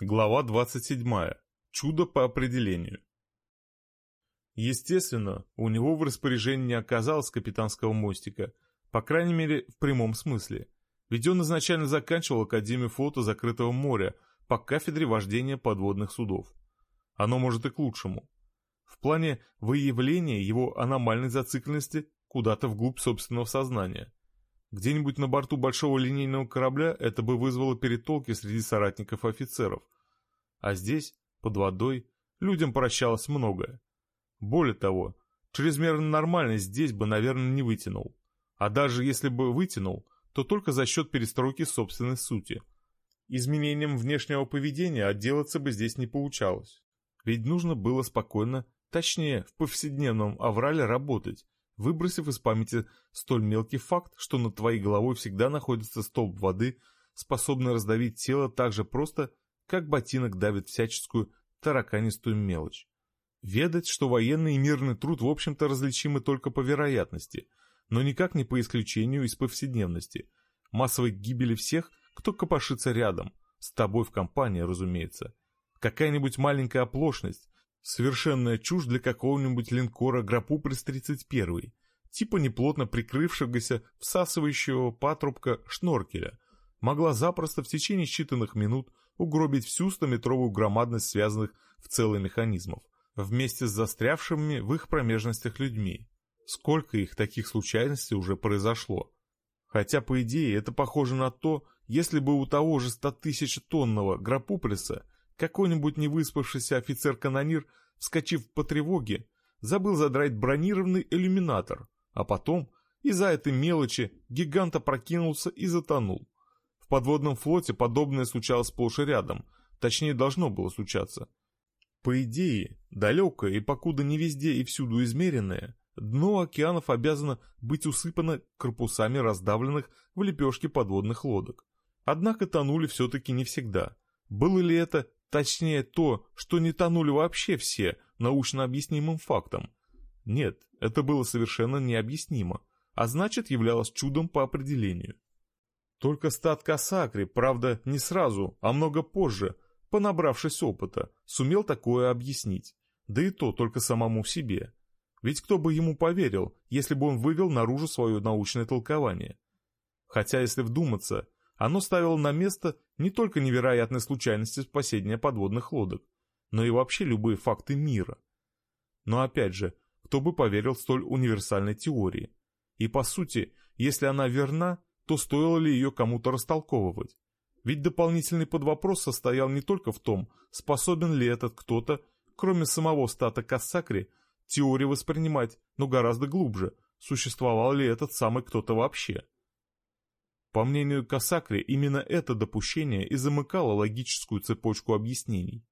Глава 27. Чудо по определению. Естественно, у него в распоряжении не оказалось капитанского мостика, по крайней мере, в прямом смысле. Ведь он изначально заканчивал Академию флота закрытого моря по кафедре вождения подводных судов. Оно может и к лучшему. В плане выявления его аномальной зацикленности куда-то вглубь собственного сознания. Где-нибудь на борту большого линейного корабля это бы вызвало перетолки среди соратников офицеров. А здесь, под водой, людям прощалось многое. Более того, чрезмерно нормальность здесь бы, наверное, не вытянул. А даже если бы вытянул, то только за счет перестройки собственной сути. Изменением внешнего поведения отделаться бы здесь не получалось. Ведь нужно было спокойно, точнее, в повседневном аврале работать, выбросив из памяти столь мелкий факт, что над твоей головой всегда находится столб воды, способный раздавить тело так же просто, как ботинок давит всяческую тараканистую мелочь. Ведать, что военный и мирный труд, в общем-то, различимы только по вероятности, но никак не по исключению из повседневности, массовой гибели всех, кто копошится рядом, с тобой в компании, разумеется. Какая-нибудь маленькая оплошность, Совершенная чушь для какого-нибудь линкора Грапуприс-31, типа неплотно прикрывшегося всасывающего патрубка шноркеля, могла запросто в течение считанных минут угробить всю стометровую громадность связанных в целый механизмов, вместе с застрявшими в их промежностях людьми. Сколько их таких случайностей уже произошло? Хотя, по идее, это похоже на то, если бы у того же 100 тысяч тонного Грапуприса какой-нибудь невыспавшийся офицер-канонир, вскочив по тревоге, забыл задрать бронированный иллюминатор, а потом, из-за этой мелочи, гигант опрокинулся и затонул. В подводном флоте подобное случалось сплошь и рядом, точнее должно было случаться. По идее, далекое и покуда не везде и всюду измеренное, дно океанов обязано быть усыпано корпусами раздавленных в лепешке подводных лодок. Однако тонули все-таки не всегда. Было ли это Точнее то, что не тонули вообще все научно объяснимым фактом. Нет, это было совершенно необъяснимо, а значит являлось чудом по определению. Только стат Касакри, правда, не сразу, а много позже, понабравшись опыта, сумел такое объяснить, да и то только самому себе. Ведь кто бы ему поверил, если бы он вывел наружу свое научное толкование? Хотя, если вдуматься, оно ставило на место не только невероятные случайности спасения подводных лодок, но и вообще любые факты мира. Но опять же, кто бы поверил столь универсальной теории? И по сути, если она верна, то стоило ли ее кому-то растолковывать? Ведь дополнительный подвопрос состоял не только в том, способен ли этот кто-то, кроме самого стата Кассакри, теорию воспринимать, но гораздо глубже, существовал ли этот самый кто-то вообще. По мнению Касакри, именно это допущение и замыкало логическую цепочку объяснений.